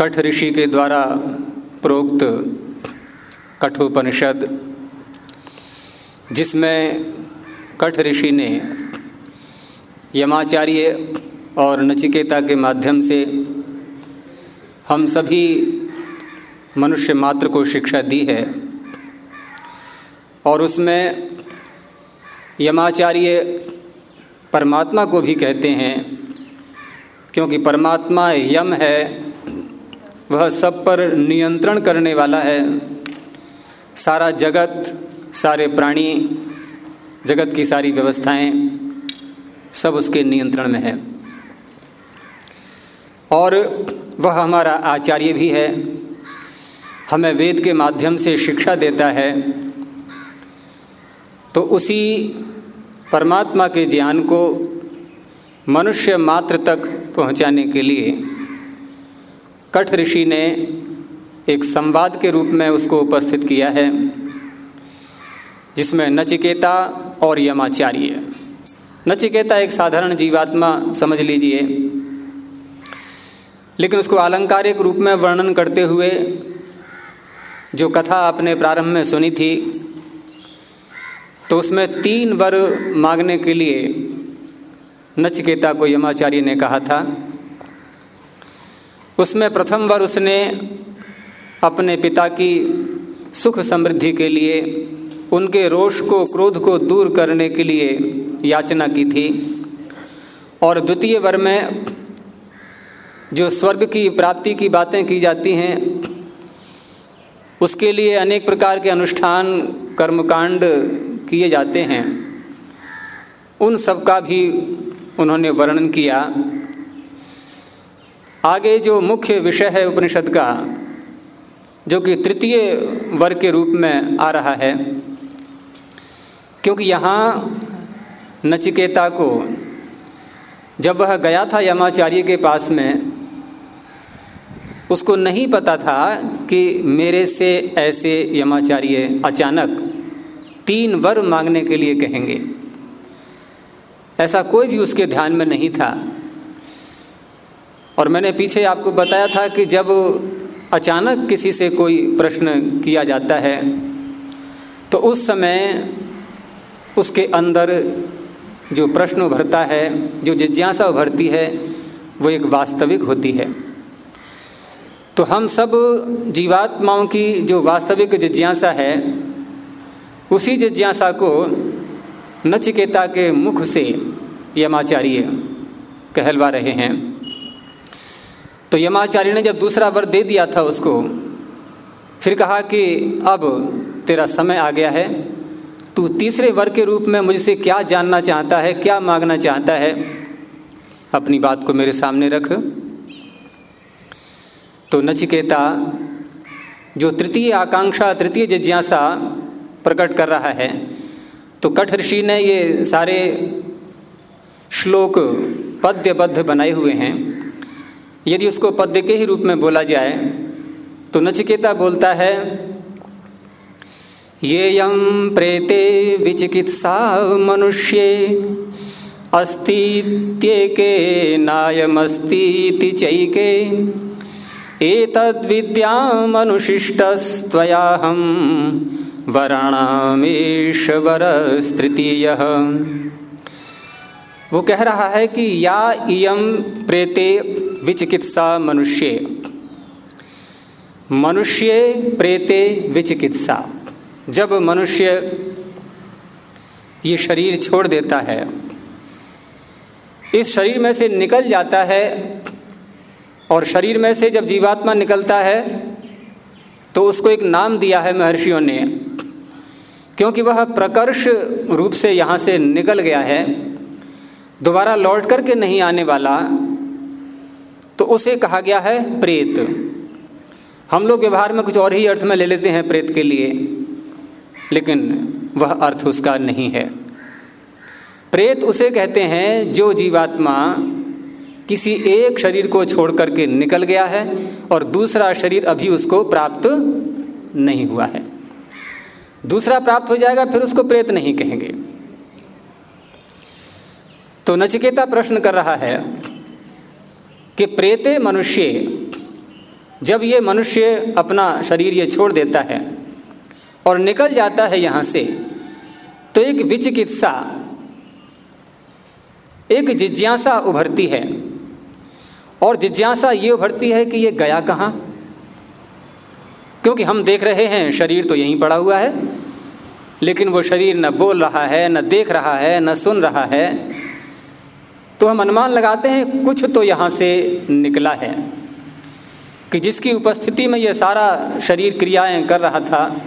कठ ऋषि के द्वारा प्रोक्त कठोपनिषद, जिसमें कठ ऋषि ने यमाचार्य और नचिकेता के माध्यम से हम सभी मनुष्य मात्र को शिक्षा दी है और उसमें यमाचार्य परमात्मा को भी कहते हैं, क्योंकि परमात्मा यम है वह सब पर नियंत्रण करने वाला है। सारा जगत, सारे प्राणी, जगत की सारी व्यवस्थाएँ सब उसके नियंत्रण में है। और वह हमारा आचार्य भी है। हमें वेद के माध्यम से शिक्षा देता है। तो उसी परमात्मा के ज्ञान को मनुष्य मात्र तक पहुँचाने के लिए कठ ऋषि ने एक संवाद के रूप में उसको उपस्थित किया है, जिसमें नचिकेता और यमाचार्य। नचिकेता एक साधारण जीवात्मा, समझ लीजिए। लेकिन उसको आलंकारिक रूप में वर्णन करते हुए जो कथा आपने प्रारंभ में सुनी थी तो उसमें तीन वर मांगने के लिए नचिकेता को यमाचार्य ने कहा था। उसमें प्रथम वर उसने अपने पिता की सुख समृद्धि के लिए, उनके रोष को, क्रोध को दूर करने के लिए याचना की थी। और द्वितीय वर में जो स्वर्ग की प्राप्ति की बातें की जाती हैं, उसके लिए अनेक प्रकार के अनुष्ठान, कर्मकांड किए जाते हैं। उन सब का भी उन्होंने वर्णन किया। आगे जो मुख्य विषय है उपनिषद का, जो कि तृतीय वर्ग के रूप में आ रहा है, क्योंकि यहाँ नचिकेता को, जब वह गया था यमाचार्य के पास में, उसको नहीं पता था कि मेरे से ऐसे यमाचार्य अचानक तीन वर मांगने के लिए कहेंगे। ऐसा कोई भी उसके ध्यान में नहीं था। और मैंने पीछे आपको बताया था कि जब अचानक किसी से कोई प्रश्न किया जाता है तो उस समय उसके अंदर जो प्रश्न उभरता है, जो जिज्ञासा उभरती है, वो एक वास्तविक होती है। तो हम सब जीवात्माओं की जो वास्तविक जिज्ञासा है, उसी जिज्ञासा को नचिकेता के मुख से यमाचार्य कहलवा रहे हैं। तो यमाचार्य ने जब दूसरा वर दे दिया था उसको, फिर कहा कि अब तेरा समय आ गया है, तू तीसरे वर के रूप में मुझसे क्या जानना चाहता है, क्या मांगना चाहता है, अपनी बात को मेरे सामने रख। तो नचिकेता जो तृतीय आकांक्षा, तृतीय जिज्ञासा प्रकट कर रहा है तो कठ ऋषि ने ये सारे श्लोक पद्यबद्ध बनाए हुए हैं। यदि उसको पद्य के ही रूप में बोला जाए तो नचिकेता बोलता है, ये यम प्रेते विचिकित्सा मनुष्य अस्तीत्येके नायमस्तीति चैके, एतद्विद्यामनुशिष्टस्त्वयाहं वराणामेश्वरस्तृतीय वो कह रहा है कि या इयम प्रेते विचिकित्सा मनुष्य। मनुष्य प्रेते विचिकित्सा। जब मनुष्य ये शरीर छोड़ देता है, इस शरीर में से निकल जाता है और शरीर में से जब जीवात्मा निकलता है तो उसको एक नाम दिया है महर्षियों ने, क्योंकि वह प्रकर्ष रूप से यहाँ से निकल गया है। दोबारा लौट करके नहीं आने वाला तो उसे कहा गया है प्रेत। हम लोग व्यवहार में कुछ और ही अर्थ में ले लेते हैं प्रेत के लिए, लेकिन वह अर्थ उसका नहीं है। प्रेत उसे कहते हैं जो जीवात्मा किसी एक शरीर को छोड़ करके निकल गया है और दूसरा शरीर अभी उसको प्राप्त नहीं हुआ है। दूसरा प्राप्त हो जाएगा, फिर उसको प्रेत नहीं कहेंगे। तो नचिकेता प्रश्न कर रहा है कि प्रेते मनुष्य, जब ये मनुष्य अपना शरीर ये छोड़ देता है और निकल जाता है यहाँ से तो एक विचिकित्सा, एक जिज्ञासा उभरती है। और जिज्ञासा ये उभरती है कि ये गया कहाँ? क्योंकि हम देख रहे हैं, शरीर तो यहीं पड़ा हुआ है, लेकिन वो शरीर न बोल रहा है, न देख रहा है, न सुन रहा है। तो हम अनुमान लगाते हैं, कुछ तो यहाँ से निकला है कि जिसकी उपस्थिति में यह सारा शरीर क्रियाएँ कर रहा था,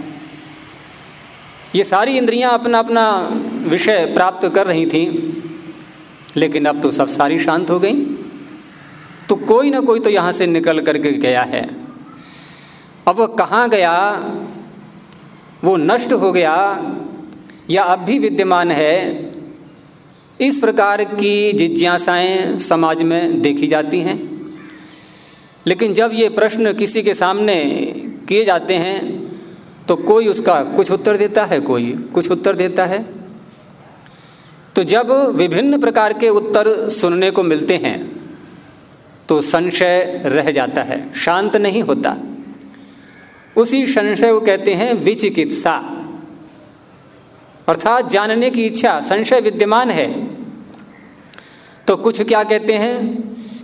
ये सारी इंद्रियाँ अपना अपना विषय प्राप्त कर रही थी, लेकिन अब तो सब सारी शांत हो गई। तो कोई ना कोई तो यहाँ से निकल करके गया है। अब वह कहाँ गया? वो नष्ट हो गया या अब भी विद्यमान है? इस प्रकार की जिज्ञासाएँ समाज में देखी जाती हैं। लेकिन जब ये प्रश्न किसी के सामने किए जाते हैं तो कोई उसका कुछ उत्तर देता है, कोई कुछ उत्तर देता है। तो जब विभिन्न प्रकार के उत्तर सुनने को मिलते हैं तो संशय रह जाता है, शांत नहीं होता। उसी संशय को कहते हैं विचिकित्सा। अर्थात जानने की इच्छा, संशय विद्यमान है। तो कुछ क्या कहते हैं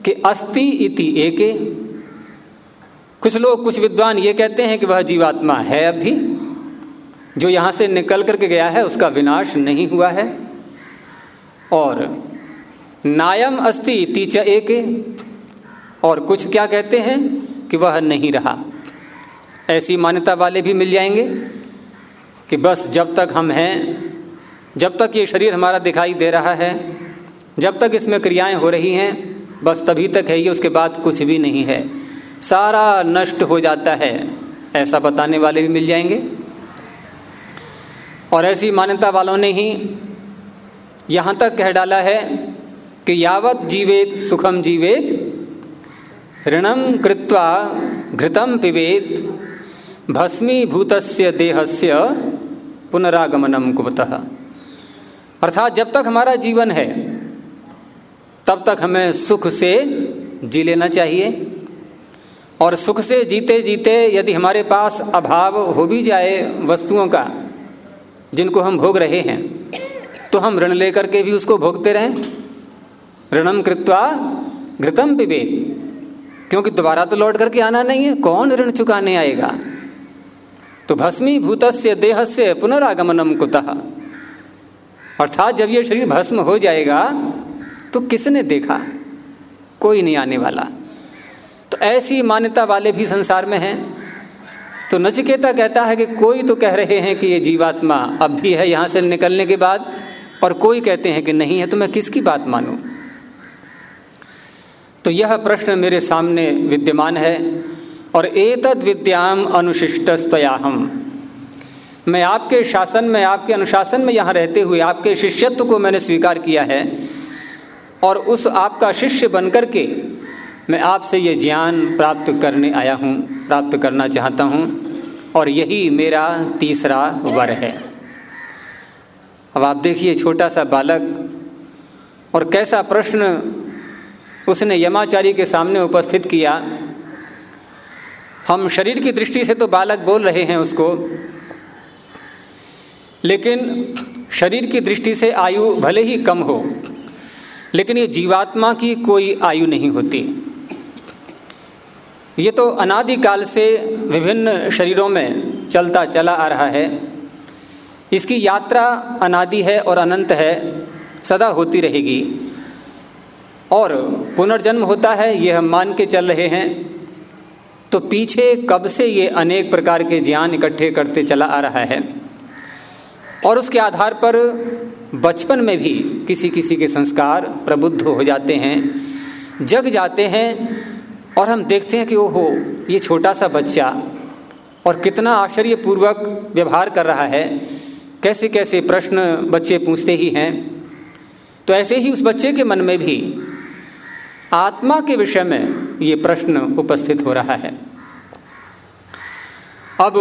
कि अस्ति इति एके। कुछ लोग, कुछ विद्वान ये कहते हैं कि वह जीवात्मा है अभी, जो यहाँ से निकल करके गया है, उसका विनाश नहीं हुआ है। और नायम अस्ति इति च एके। और कुछ क्या कहते हैं कि वह नहीं रहा। ऐसी मान्यता वाले भी मिल जाएँगे कि बस जब तक हम हैं, जब तक ये शरीर हमारा दिखाई दे रहा है जब तक इसमें क्रियाएँ हो रही हैं, बस तभी तक है ये, उसके बाद कुछ भी नहीं है। सारा नष्ट हो जाता है। ऐसा बताने वाले भी मिल जाएँगे। और ऐसी मान्यता वालों ने ही यहाँ तक कह डाला है कि यावत जीवेत सुखम जीवेत, ऋणम कृत्वा घृतम पिबेत भस्मीभूत देहस्य पुनरागमनम कुबतः अर्थात जब तक हमारा जीवन है तब तक हमें सुख से जी लेना चाहिए। और सुख से जीते जीते यदि हमारे पास अभाव हो भी जाए वस्तुओं का, जिनको हम भोग रहे हैं तो हम ऋण लेकर के भी उसको भोगते रहें। ऋणम कृत्वा घृतम पिबेत। क्योंकि दोबारा तो लौट करके आना नहीं है, कौन ऋण चुकाने आएगा? तो भस्मी भूत देह से पुनरागमनम कुतः। अर्थात जब ये शरीर भस्म हो जाएगा तो किसने देखा? कोई नहीं आने वाला। तो ऐसी मान्यता वाले भी संसार में हैं। तो नचिकेता कहता है कि कोई तो कह रहे हैं कि ये जीवात्मा अब भी है यहाँ से निकलने के बाद, और कोई कहते हैं कि नहीं है तो मैं किसकी बात मानूं? तो यह प्रश्न मेरे सामने विद्यमान है, और एतद विद्याम अनुशिष्ट हम मैं आपके शासन में, आपके अनुशासन में यहाँ रहते हुए, आपके शिष्यत्व को मैंने स्वीकार किया है। और उस आपका शिष्य बनकर के मैं आपसे ये ज्ञान प्राप्त करने आया हूँ, प्राप्त करना चाहता हूँ, और यही मेरा तीसरा वर है। अब आप देखिए छोटा सा बालक, और कैसा प्रश्न उसने यमाचारी के सामने उपस्थित किया। हम शरीर की दृष्टि से तो बालक बोल रहे हैं उसको, लेकिन शरीर की दृष्टि से आयु भले ही कम हो लेकिन ये जीवात्मा की कोई आयु नहीं होती। ये तो अनादिकाल से विभिन्न शरीरों में चलता चला आ रहा है। इसकी यात्रा अनादि है और अनंत है, सदा होती रहेगी। और पुनर्जन्म होता है, ये हम मान के चल रहे हैं। तो पीछे कब से ये अनेक प्रकार के ज्ञान इकट्ठे करते चला आ रहा है? और उसके आधार पर बचपन में भी किसी किसी के संस्कार प्रबुद्ध हो जाते हैं, जग जाते हैं और हम देखते हैं कि ओहो, ये छोटा सा बच्चा और कितना आश्चर्यपूर्वक व्यवहार कर रहा है। कैसे कैसे प्रश्न बच्चे पूछते ही हैं। तो ऐसे ही उस बच्चे के मन में भी आत्मा के विषय में ये प्रश्न उपस्थित हो रहा है। अब,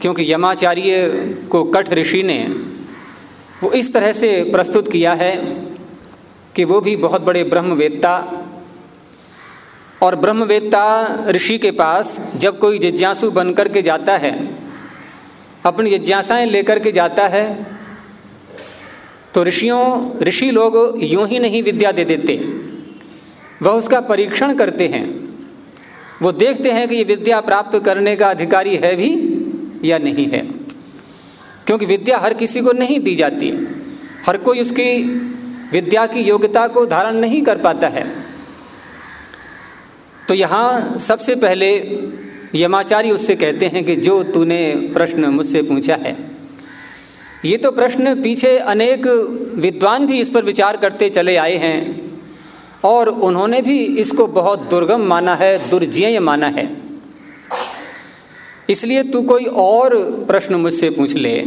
क्योंकि यमाचार्य को कठ ऋषि ने वो इस तरह से प्रस्तुत किया है कि वो भी बहुत बड़े ब्रह्मवेत्ता और ब्रह्मवेत्ता ऋषि के पास जब कोई जिज्ञासु बनकर के जाता है, अपनी जिज्ञासाएँ लेकर के जाता है तो ऋषियों, ऋषि लोग यूँ ही नहीं विद्या दे देते। वह उसका परीक्षण करते हैं। वो देखते हैं कि ये विद्या प्राप्त करने का अधिकारी है भी या नहीं है। क्योंकि विद्या हर किसी को नहीं दी जाती हर कोई उसकी विद्या की योग्यता को धारण नहीं कर पाता है। तो यहाँ सबसे पहले यमाचारी उससे कहते हैं कि जो तूने प्रश्न मुझसे पूछा है, ये तो प्रश्न पीछे अनेक विद्वान भी इस पर विचार करते चले आए हैं और उन्होंने भी इसको बहुत दुर्गम माना है दुर्जय माना है। इसलिए तू कोई और प्रश्न मुझसे पूछ ले,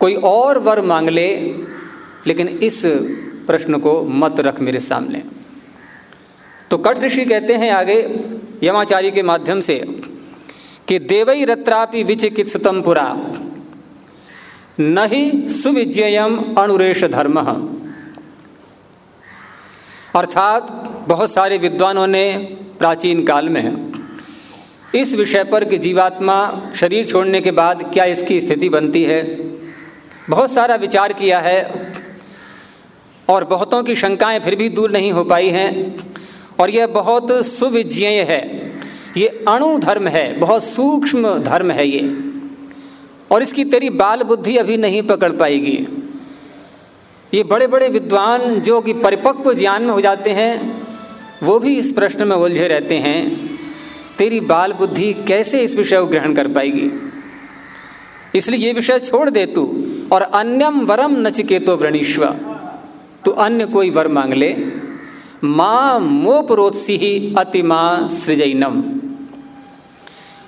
कोई और वर मांग ले, लेकिन इस प्रश्न को मत रख मेरे सामने। तो कट ऋषि कहते हैं आगे यमाचारी के माध्यम से कि देवई रत्रापि विचिकित्सतम पुरा। न ही सुविजयम अनुरेश धर्म। अर्थात बहुत सारे विद्वानों ने प्राचीन काल में इस विषय पर कि जीवात्मा शरीर छोड़ने के बाद क्या इसकी स्थिति बनती है? बहुत सारा विचार किया है और बहुतों की शंकाएँ फिर भी दूर नहीं हो पाई हैं। और यह बहुत सुविज्ञेय है। ये अणु धर्म है, बहुत सूक्ष्म धर्म है ये। और इसकी तेरी बाल बुद्धि अभी नहीं पकड़ पाएगी। ये बड़े बड़े विद्वान जो कि परिपक्व ज्ञान में हो जाते हैं, वो भी इस प्रश्न में उलझे रहते हैं। तेरी बाल बुद्धि कैसे इस विषय को ग्रहण कर पाएगी? इसलिए ये विषय छोड़ दे तू और अन्यम वरम नचिकेतो व्रणीश्व तू अन्य कोई वर मांग ले। माँ मोपरोत्सी ही अतिमा सृजनम।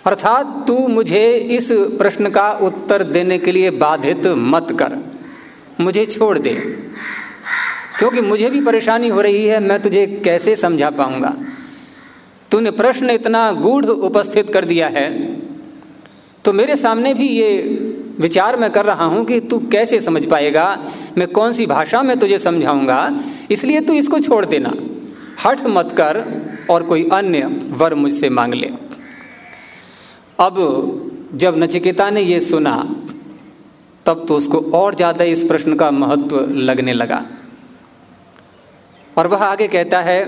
अर्थात तू मुझे इस प्रश्न का उत्तर देने के लिए बाधित मत कर। मुझे छोड़ दे। क्योंकि मुझे भी परेशानी हो रही है, मैं तुझे कैसे समझा पाऊँगा? तूने प्रश्न इतना गूढ़ उपस्थित कर दिया है तो मेरे सामने भी ये विचार मैं कर रहा हूँ कि तू कैसे समझ पाएगा? मैं कौन सी भाषा में तुझे समझाऊँगा? इसलिए तू इसको छोड़ देना। हठ मत कर और कोई अन्य वर मुझसे मांग ले। अब जब नचिकेता ने यह सुना, तब तो उसको और ज़्यादा इस प्रश्न का महत्व लगने लगा। और वह आगे कहता है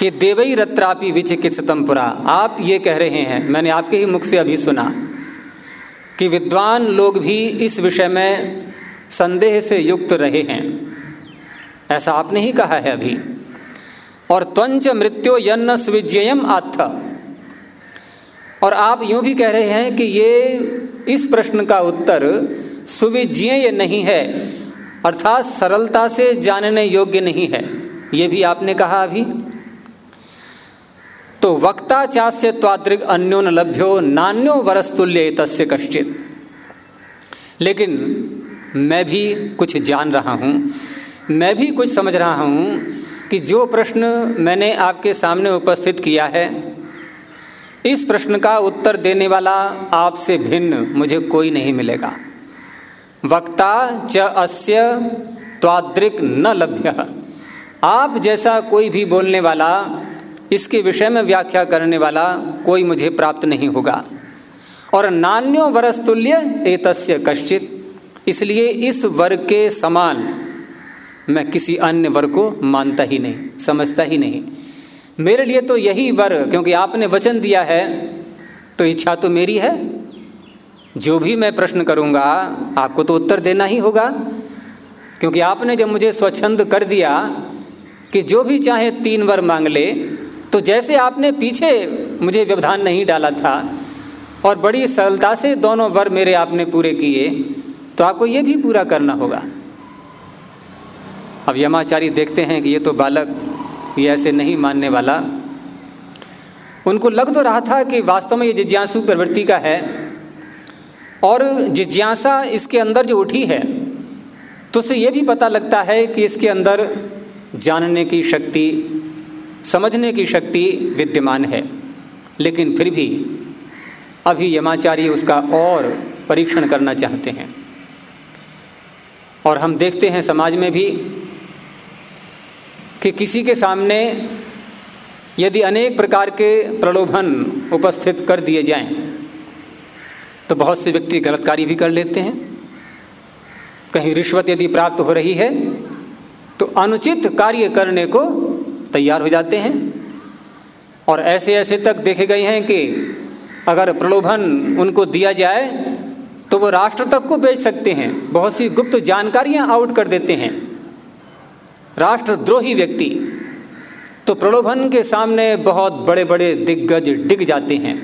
कि देवई रत्रापि विचिकित्सतम पुरा। आप ये कह रहे हैं, मैंने आपके ही मुख से अभी सुना, कि विद्वान लोग भी इस विषय में संदेह से युक्त रहे हैं। ऐसा आपने ही कहा है अभी। और त्वंच मृत्यु यन्न स्विजयम आथ और आप यूँ भी कह रहे हैं कि ये इस प्रश्न का उत्तर सुविज्ञेय नहीं है, अर्थात सरलता से जानने योग्य नहीं है। ये भी आपने कहा अभी। तो वक्ता चास्य त्वादृग अन्यो न लभ्यो, नान्यो वरस्तुल्य तस्य कश्चित। लेकिन मैं भी कुछ जान रहा हूँ, मैं भी कुछ समझ रहा हूँ कि जो प्रश्न मैंने आपके सामने उपस्थित किया है, इस प्रश्न का उत्तर देने वाला आपसे भिन्न मुझे कोई नहीं मिलेगा। वक्ता च अस्य त्वादृक न लभ्य। आप जैसा कोई भी बोलने वाला इसके विषय में व्याख्या करने वाला कोई मुझे प्राप्त नहीं होगा। और नान्यो वरस्तुल्य एतस्य कश्चित। इसलिए इस वर्ग के समान मैं किसी अन्य वर्ग को मानता ही नहीं, समझता ही नहीं। मेरे लिए तो यही वर, क्योंकि आपने वचन दिया है तो इच्छा तो मेरी है। जो भी मैं प्रश्न करूँगा, आपको तो उत्तर देना ही होगा। क्योंकि आपने जब मुझे स्वच्छंद कर दिया कि जो भी चाहे तीन वर मांग ले तो जैसे आपने पीछे मुझे व्यवधान नहीं डाला था और बड़ी सरलता से दोनों वर मेरे आपने पूरे किए तो आपको ये भी पूरा करना होगा। अब यमाचारी देखते हैं कि ये तो बालक ये ऐसे नहीं मानने वाला। उनको लग तो रहा था कि वास्तव में ये जिज्ञासु प्रवृत्ति का है और जिज्ञासा इसके अंदर जो उठी है तो उसे यह भी पता लगता है कि इसके अंदर जानने की शक्ति समझने की शक्ति विद्यमान है। लेकिन फिर भी अभी यमाचार्य उसका और परीक्षण करना चाहते हैं। और हम देखते हैं समाज में भी कि किसी के सामने यदि अनेक प्रकार के प्रलोभन उपस्थित कर दिए जाएँ तो बहुत से व्यक्ति गलत कार्य भी कर लेते हैं। कहीं रिश्वत यदि प्राप्त हो रही है तो अनुचित कार्य करने को तैयार हो जाते हैं। और ऐसे ऐसे तक देखे गए हैं कि अगर प्रलोभन उनको दिया जाए तो वो राष्ट्र तक को बेच सकते हैं। बहुत सी गुप्त जानकारियाँ आउट कर देते हैं। राष्ट्रद्रोही व्यक्ति तो प्रलोभन के सामने बहुत बड़े बड़े दिग्गज डिग जाते हैं।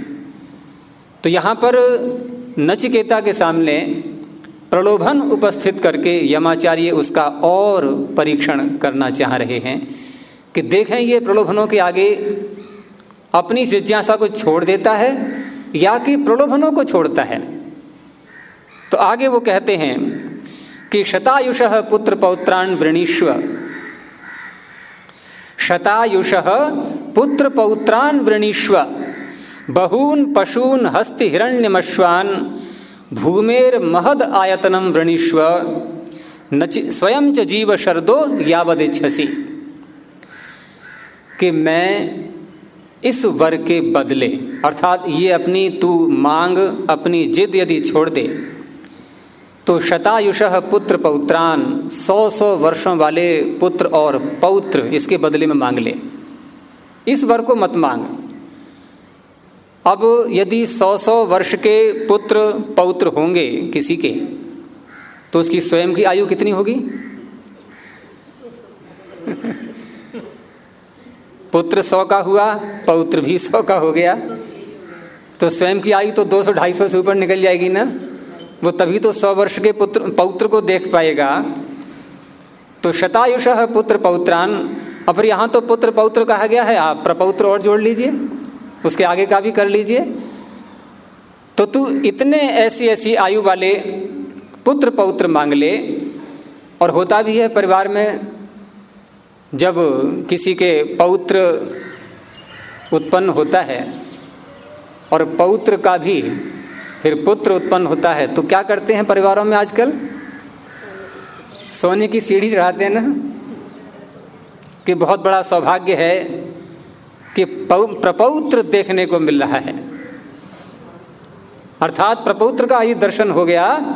तो यहाँ पर नचिकेता के सामने प्रलोभन उपस्थित करके यमाचार्य उसका और परीक्षण करना चाह रहे हैं। कि देखें ये प्रलोभनों के आगे अपनी जिज्ञासा को छोड़ देता है, या कि प्रलोभनों को छोड़ता है। तो आगे वो कहते हैं कि शतायुष पुत्र पौत्राण वृणीश्व शतायुष पुत्र पौत्रान वृणीश्व बहून पशून हस्ति हिरण्यमश्वान भूमेर महद आयतनम वृणीश्व स्वयं च जीव शरदो यावदिच्छसी। कि मैं इस वर के बदले, अर्थात ये अपनी तू मांग, अपनी जिद यदि छोड़ दे तो शतायुष पुत्र पौत्रान, सौ सौ वर्षों वाले पुत्र और पौत्र इसके बदले में मांग ले। इस वर को मत मांग। अब यदि सौ सौ वर्ष के पुत्र पौत्र होंगे किसी के तो उसकी स्वयं की आयु कितनी होगी? पुत्र सौ का हुआ, पौत्र भी सौ का हो गया। तो स्वयं की आयु तो दो सौ ढाई सौ से ऊपर निकल जाएगी ना? वो तभी तो सौ वर्ष के पुत्र, पौत्र को देख पाएगा। तो शतायुष पुत्र पौत्रान फिर यहाँ तो पुत्र पौत्र कहा गया है, आप प्रपौत्र और जोड़ लीजिए, उसके आगे का भी कर लीजिए। तो तू इतने ऐसी ऐसी आयु वाले पुत्र पौत्र मांग ले, और होता भी है परिवार में जब किसी के पौत्र उत्पन्न होता है और पौत्र का भी फिर पुत्र उत्पन्न होता है तो क्या करते हैं परिवारों में आजकल? सोने की सीढ़ी चढ़ाते हैं ना? कि बहुत बड़ा सौभाग्य है कि प्रपौत्र देखने को मिल रहा है। अर्थात प्रपौत्र का ही दर्शन हो गया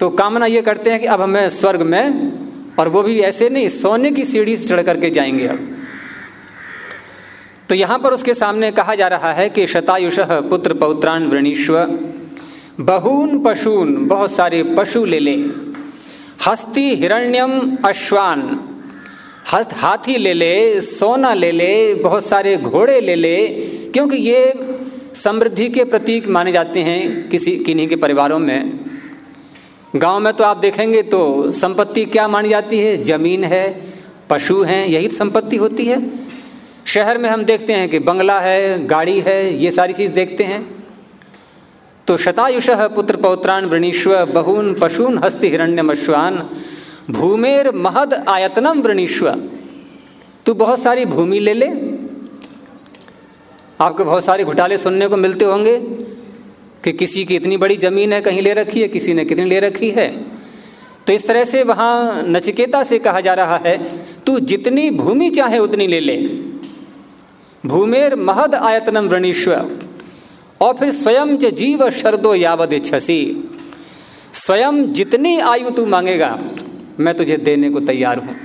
तो कामना ये करते हैं कि अब हमें स्वर्ग में और वो भी ऐसे नहीं, सोने की सीढ़ी से चढ़ करके जाएँगे अब। तो यहाँ पर उसके सामने कहा जा रहा है कि शतायुष पुत्र पौत्रान वृणीश्व बहून पशून, बहुत सारे पशु ले ले। हस्ती हिरण्यम अश्वान हाथी ले ले, सोना ले ले, बहुत सारे घोड़े ले ले, क्योंकि ये समृद्धि के प्रतीक माने जाते हैं किसी, किन्हीं के परिवारों में। गाँव में तो आप देखेंगे तो संपत्ति क्या मानी जाती है? ज़मीन है, पशु हैं, यही संपत्ति होती है। शहर में हम देखते हैं कि बंगला है, गाड़ी है, ये सारी चीज़ देखते हैं। तो शतायुष पुत्र पौत्रान वृणीश्व बहून पशून हस्ति हिरण्यमश्वान, भूमेर महद आयतनम वृणीश्व तू बहुत सारी भूमि ले ले। आपको बहुत सारे घोटाले सुनने को मिलते होंगे। कि किसी की इतनी बड़ी ज़मीन है, कहीं ले रखी है, किसी ने कितनी ले रखी है। तो इस तरह से वहाँ नचिकेता से कहा जा रहा है, तू जितनी भूमि चाहे उतनी ले ले। भूमेर महद आयतनम वृणीश्वर और फिर स्वयं च जीव शरदो यावद छसी स्वयं जितनी आयु तू मांगेगा, मैं तुझे देने को तैयार हूँ।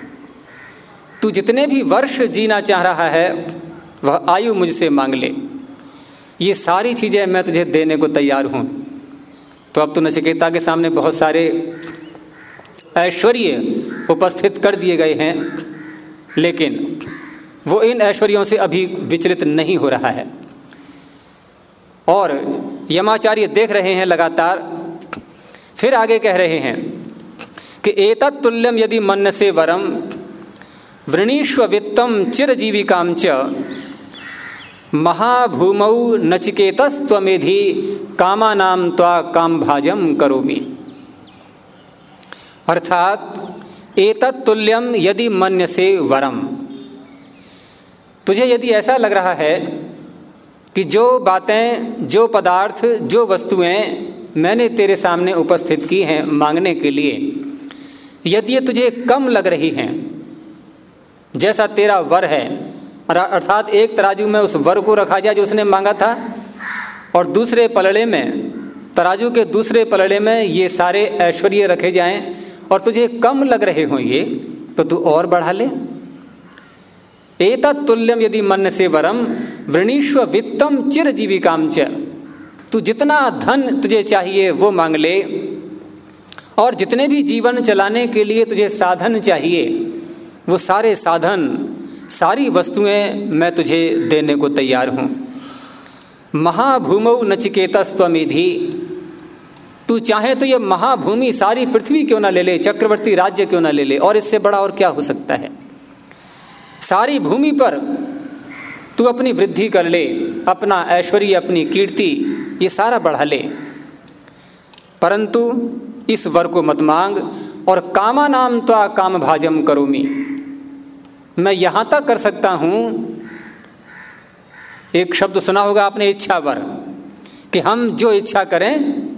तू जितने भी वर्ष जीना चाह रहा है, वह आयु मुझसे मांग ले। ये सारी चीज़ें मैं तुझे देने को तैयार हूँ। तो अब तो नचिकेता के सामने बहुत सारे ऐश्वर्य उपस्थित कर दिए गए हैं, लेकिन वो इन ऐश्वर्यों से अभी विचलित नहीं हो रहा है। और यमाचार्य देख रहे हैं लगातार, फिर आगे कह रहे हैं कि एतत् तुल्यम यदि मन से वरम वृणीश्व वित्तम चिरजीविकाम च महाभूमौ नचिकेतस्वेधि कामा नाम त्वा काम भाजम करोमी। अर्थात, एतत् तुल्यम यदि मन्य से वरम तुझे यदि ऐसा लग रहा है कि जो बातें, जो पदार्थ, जो वस्तुएँ मैंने तेरे सामने उपस्थित की हैं मांगने के लिए, यदि ये तुझे कम लग रही हैं, जैसा तेरा वर है अर्थात एक तराजू में उस वर को रखा जाए जो उसने मांगा था। और दूसरे पलड़े में, तराजू के दूसरे पलड़े में ये सारे ऐश्वर्य रखे जाएँ। और तुझे कम लग रहे हो ये तो तू और बढ़ा ले। तुल्यम यदि मन से वरम वृणीश्व वित्तम चिर जीविकाम तू जितना धन तुझे चाहिए वो मांग ले। और जितने भी जीवन चलाने के लिए तुझे साधन चाहिए, वो सारे साधन सारी वस्तुएँ मैं तुझे देने को तैयार हूँ। महाभूमौ नचिकेतस्वमिधि तू चाहे तो ये महाभूमि सारी पृथ्वी क्यों ना ले ले, चक्रवर्ती राज्य क्यों ना ले ले, और इससे बड़ा और क्या हो सकता है? सारी भूमि पर तू अपनी वृद्धि कर ले, अपना ऐश्वर्य, अपनी कीर्ति, ये सारा बढ़ा ले। परंतु इस वर को मत मांग, और कामा नाम तो काम भाजम करोमी। मैं यहाँ तक कर सकता हूँ। एक शब्द सुना होगा आपने इच्छा वर कि हम जो इच्छा करें,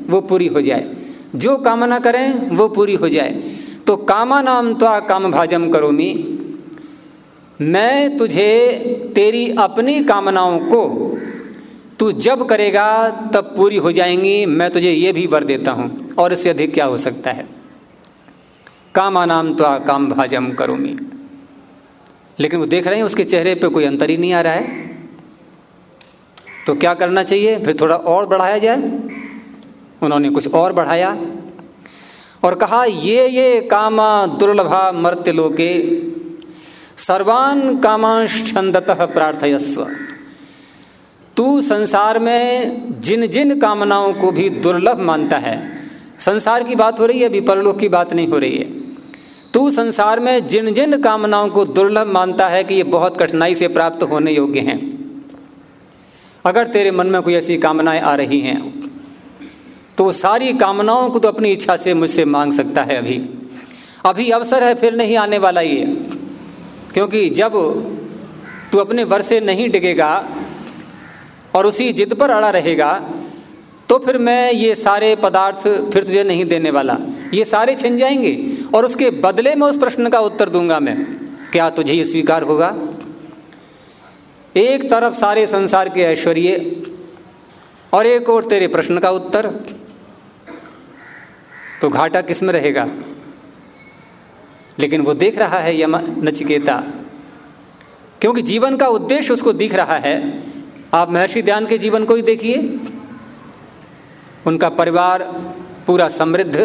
वो पूरी हो जाए। जो कामना करें, वो पूरी हो जाए। तो कामा नाम तो काम भाजम करोमी। मैं तुझे तेरी अपनी कामनाओं को, तू जब करेगा, तब पूरी हो जाएँगी। मैं तुझे ये भी वर देता हूँ, और इससे अधिक क्या हो सकता है? कामा नाम तो काम भाजम करोमी। लेकिन वो देख रहे हैं, उसके चेहरे पे कोई अंतर ही नहीं आ रहा है। तो क्या करना चाहिए? फिर थोड़ा और बढ़ाया जाए। उन्होंने कुछ और बढ़ाया और कहा, ये ये कामा दुर्लभा मर्त्य लोके सर्वान कामांशंदत प्रार्थयस्व। तू संसार में जिन जिन कामनाओं को भी दुर्लभ मानता है, संसार की बात हो रही है, अभी परलोक की बात नहीं हो रही है। तू संसार में जिन जिन कामनाओं को दुर्लभ मानता है कि ये बहुत कठिनाई से प्राप्त होने योग्य हैं। अगर तेरे मन में कोई ऐसी कामनाएँ आ रही हैं तो सारी कामनाओं को तो अपनी इच्छा से मुझसे मांग सकता है अभी। अभी अवसर है, फिर नहीं आने वाला ये। क्योंकि जब तू अपने वर से नहीं डिगेगा और उसी जिद पर अड़ा रहेगा तो फिर मैं ये सारे पदार्थ फिर तुझे नहीं देने वाला। ये सारे छिन जाएँगे। और उसके बदले में उस प्रश्न का उत्तर दूँगा मैं। क्या तुझे ये स्वीकार होगा? एक तरफ़ सारे संसार के ऐश्वर्य और एक और तेरे प्रश्न का उत्तर। तो घाटा किसमें रहेगा? लेकिन वो देख रहा है यम नचिकेता। क्योंकि जीवन का उद्देश्य उसको दिख रहा है। आप महर्षि ध्यान के जीवन को ही देखिए। उनका परिवार पूरा समृद्ध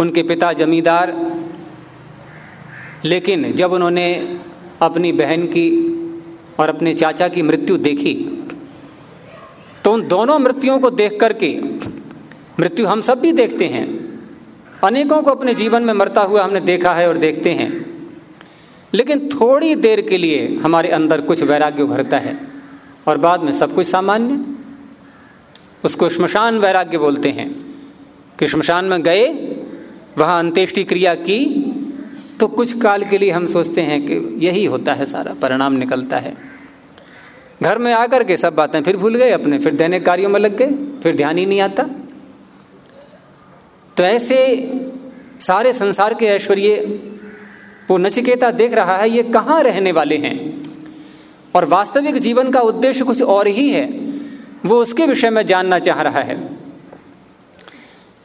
उनके पिता जमींदार। लेकिन जब उन्होंने अपनी बहन की और अपने चाचा की मृत्यु देखी तो उन दोनों मृत्युओं को देख करके, मृत्यु हम सब भी देखते हैं। अनेकों को अपने जीवन में मरता हुआ हमने देखा है और देखते हैं। लेकिन थोड़ी देर के लिए हमारे अंदर कुछ वैराग्य उभरता है और बाद में सब कुछ सामान्य। उसको श्मशान वैराग्य बोलते हैं कि श्मशान में गए वहाँ अंत्येष्टि क्रिया की तो कुछ काल के लिए हम सोचते हैं कि यही होता है सारा, परिणाम निकलता है। घर में आकर के सब बातें, फिर भूल गए अपने, फिर दैनिक कार्यों में लग गए, फिर ध्यान ही नहीं आता। तो ऐसे सारे संसार के ऐश्वर्य वो नचिकेता देख रहा है, ये कहाँ रहने वाले हैं? और वास्तविक जीवन का उद्देश्य कुछ और ही है, वो उसके विषय में जानना चाह रहा है।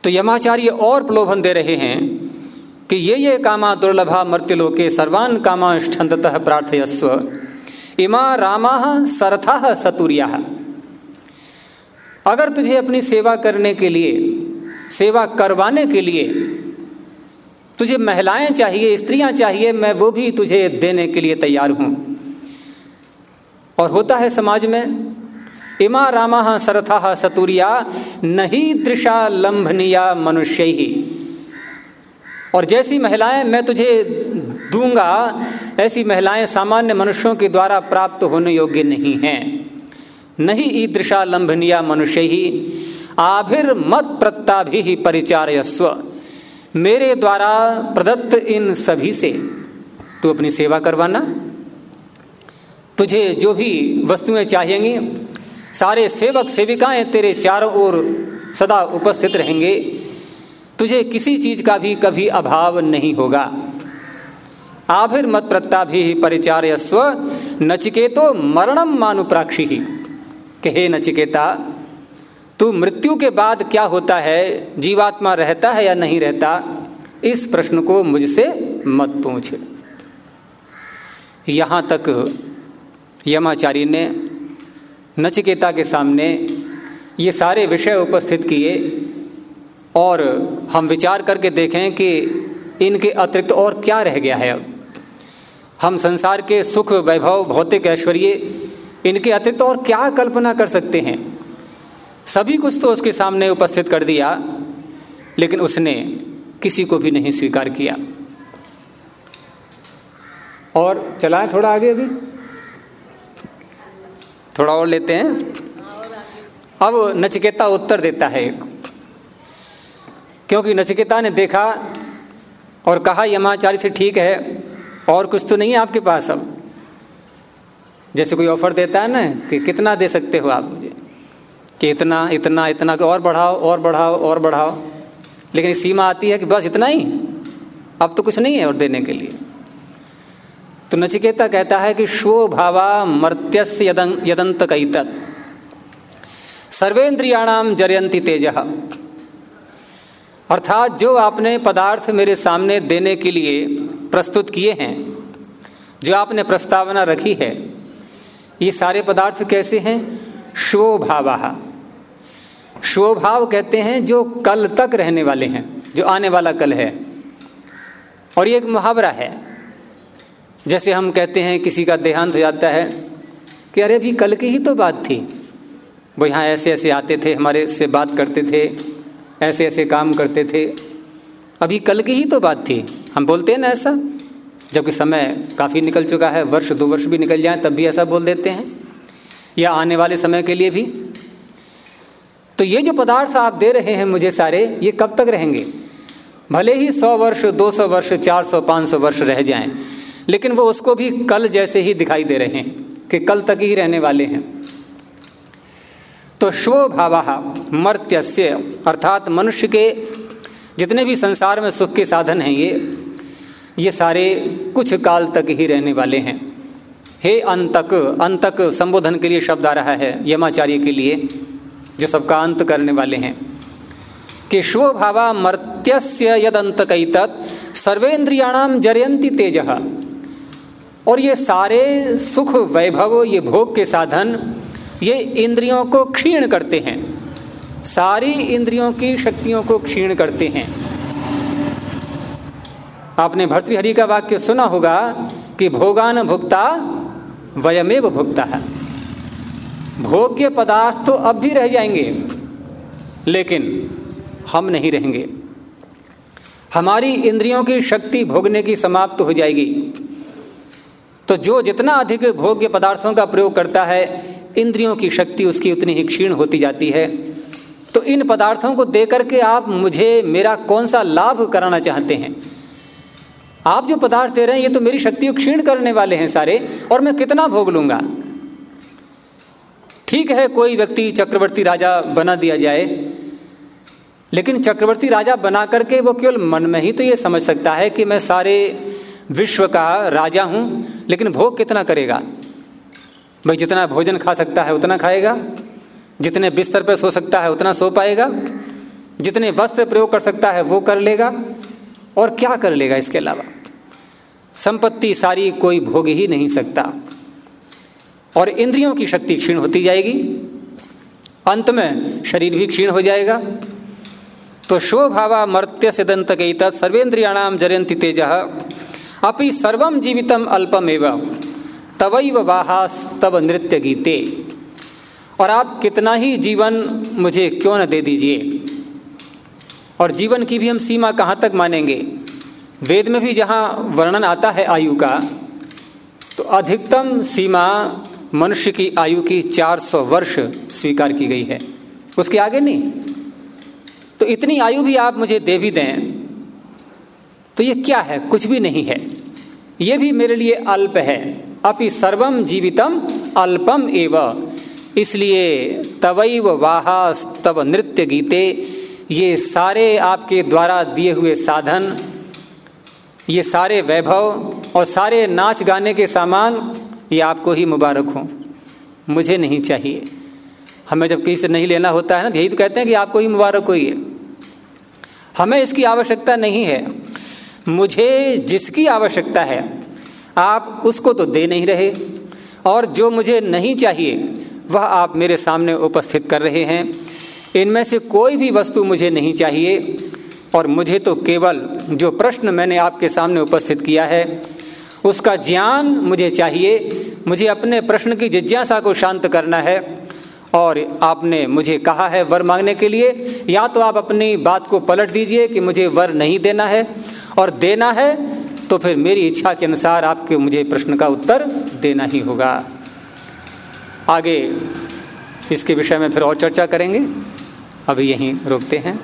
तो यमाचार्य और प्रलोभन दे रहे हैं कि ये ये कामा दुर्लभा मर्त्यलोके सर्वान कामा छंदतः प्रार्थयस्व। इमा रामा सरथा सतुरिया। अगर तुझे अपनी सेवा करने के लिए, सेवा करवाने के लिए तुझे महिलाएँ चाहिए, स्त्रियाँ चाहिए, मैं वो भी तुझे देने के लिए तैयार हूँ। और होता है समाज में इमा रामा सरथा सतुरिया, नहीं दृशा लंभनिया मनुष्य ही। और जैसी महिलाएँ मैं तुझे दूँगा, ऐसी महिलाएँ सामान्य मनुष्यों के द्वारा प्राप्त होने योग्य नहीं हैं। नहीं ईदृशा लंभनिया मनुष्य ही, आभिर मत प्रत्याभि ही परिचारयस्व। मेरे द्वारा प्रदत्त इन सभी से, तू अपनी सेवा करवाना। तुझे जो भी वस्तुएँ चाहिएँगी सारे सेवक सेविकाएँ तेरे चारों ओर सदा उपस्थित रहेंगे। तुझे किसी चीज़ का भी कभी अभाव नहीं होगा। आभिर मत प्रत्ता भी परिचार्य स्व नचिकेतो मरणम मानुप्राक्षी। ही कहे नचिकेता, तू मृत्यु के बाद क्या होता है? जीवात्मा रहता है या नहीं रहता? इस प्रश्न को मुझसे मत पूछ। यहाँ तक यमाचारी ने नचिकेता के सामने ये सारे विषय उपस्थित किए और हम विचार करके देखें कि इनके अतिरिक्त और क्या रह गया है अब। हम संसार के सुख, वैभव, भौतिक, ऐश्वर्य, इनके अतिरिक्त और क्या कल्पना कर सकते हैं? सभी कुछ तो उसके सामने उपस्थित कर दिया, लेकिन उसने किसी को भी नहीं स्वीकार किया। और चलाए थोड़ा आगे अभी? थोड़ा और लेते हैं। अब नचिकेता उत्तर देता है। क्योंकि नचिकेता ने देखा और कहा, यमाचार्य से ठीक है, और कुछ तो नहीं है आपके पास अब। जैसे कोई ऑफ़र देता है ना, कि कितना दे सकते हो आप मुझे? कि इतना इतना इतना कि और बढ़ाओ और बढ़ाओ और बढ़ाओ। लेकिन सीमा आती है कि बस इतना ही? अब तो कुछ नहीं है और देने के लिए। तो नचिकेता कहता है कि शो भावा मर्त्यस्य यदंत कई सर्वेन्द्रियाणाम जरयंती तेज। अर्थात जो आपने पदार्थ मेरे सामने देने के लिए प्रस्तुत किए हैं, जो आपने प्रस्तावना रखी है, ये सारे पदार्थ कैसे हैं? शोभावा शोभाव कहते हैं जो कल तक रहने वाले हैं, जो आने वाला कल है। और ये एक मुहावरा है। जैसे हम कहते हैं, किसी का देहांत हो जाता है, कि अरे अभी कल की ही तो बात थी। वो यहाँ ऐसे ऐसे आते थे, हमारे से बात करते थे ऐसे ऐसे काम करते थे। अभी कल की ही तो बात थी। हम बोलते हैं ना ऐसा? जबकि समय काफ़ी निकल चुका है, वर्ष, दो वर्ष भी निकल जाए, तब भी ऐसा बोल देते हैं। या आने वाले समय के लिए भी। तो ये जो पदार्थ आप दे रहे हैं मुझे सारे, ये कब तक रहेंगे? भले ही सौ वर्ष, दो सौ वर्ष, चार सौ, पाँच सौ वर्ष रह जाएँ लेकिन वो उसको भी कल जैसे ही दिखाई दे रहे हैं कि कल तक ही रहने वाले हैं। तो शो भावा मर्त्यस्य, अर्थात मनुष्य के जितने भी संसार में सुख के साधन हैं ये ये सारे कुछ काल तक ही रहने वाले हैं। हे अंतक अंतक संबोधन के लिए शब्द आ रहा है, यमाचार्य के लिए, जो सबका अंत करने वाले हैं। कि शो भावा मर्त्यस्य यद कई सर्वेन्द्रियाणाम जरयंती तेज। और ये सारे सुख वैभव, ये भोग के साधन, ये इंद्रियों को क्षीण करते हैं। सारी इंद्रियों की शक्तियों को क्षीण करते हैं। आपने भर्तृहरि का वाक्य सुना होगा कि भोगान भुगता वयमेव भुगता है। भोग्य पदार्थ तो अब भी रह जाएँगे, लेकिन हम नहीं रहेंगे। हमारी इंद्रियों की शक्ति भोगने की समाप्त हो जाएगी। तो जो जितना अधिक भोग्य पदार्थों का प्रयोग करता है, इंद्रियों की शक्ति उसकी उतनी ही क्षीण होती जाती है। तो इन पदार्थों को देकर के आप मुझे, मेरा कौन सा लाभ कराना चाहते हैं? आप जो पदार्थ दे रहे हैं, ये तो मेरी शक्ति क्षीण करने वाले हैं सारे, और मैं कितना भोग लूँगा? ठीक है, कोई व्यक्ति चक्रवर्ती राजा बना दिया जाए, लेकिन चक्रवर्ती राजा बना करके वो केवल मन में ही तो ये समझ सकता है कि मैं सारे विश्व का राजा हूँ, लेकिन भोग कितना करेगा? भाई, जितना भोजन खा सकता है उतना खाएगा, जितने बिस्तर पर सो सकता है उतना सो पाएगा, जितने वस्त्र प्रयोग कर सकता है वो कर लेगा, और क्या कर लेगा इसके अलावा? संपत्ति सारी कोई भोग ही नहीं सकता। और इंद्रियों की शक्ति क्षीण होती जाएगी, अंत में शरीर भी क्षीण हो जाएगा। तो शोभावा मर्त्य सिदंत गई सर्वेन्द्रियाणाम जयंती तेज। अपि सर्वम जीवितम अल्पम एवं तवैव वाहास्तव नृत्य गीते और आप कितना ही जीवन मुझे क्यों न दे दीजिए। और जीवन की भी हम सीमा कहाँ तक मानेंगे? वेद में भी जहाँ वर्णन आता है आयु का तो अधिकतम सीमा मनुष्य की आयु की 400 वर्ष स्वीकार की गई है। उसके आगे नहीं। तो इतनी आयु भी आप मुझे दे भी दें तो ये क्या है? कुछ भी नहीं है। ये भी मेरे लिए अल्प है। अपि सर्वम जीवितम अल्पम एव। इसलिए तवैव वाहा तव नृत्य गीते ये सारे आपके द्वारा दिए हुए साधन, ये सारे वैभव और सारे नाच गाने के सामान, ये आपको ही मुबारक हो। मुझे नहीं चाहिए। हमें जब किसी से नहीं लेना होता है ना यही तो कहते हैं कि आपको ही मुबारक हो ये। हमें इसकी आवश्यकता नहीं है। मुझे जिसकी आवश्यकता है, आप उसको तो दे नहीं रहे, और जो मुझे नहीं चाहिए, वह आप मेरे सामने उपस्थित कर रहे हैं। इनमें से कोई भी वस्तु मुझे नहीं चाहिए, और मुझे तो केवल जो प्रश्न मैंने आपके सामने उपस्थित किया है, उसका ज्ञान मुझे चाहिए। मुझे अपने प्रश्न की जिज्ञासा को शांत करना है और आपने मुझे कहा है वर मांगने के लिए, या तो आप अपनी बात को पलट दीजिए कि मुझे वर नहीं देना है, और देना है तो फिर मेरी इच्छा के अनुसार आपके मुझे प्रश्न का उत्तर देना ही होगा। आगे इसके विषय में फिर और चर्चा करेंगे। अभी यहीं रोकते हैं।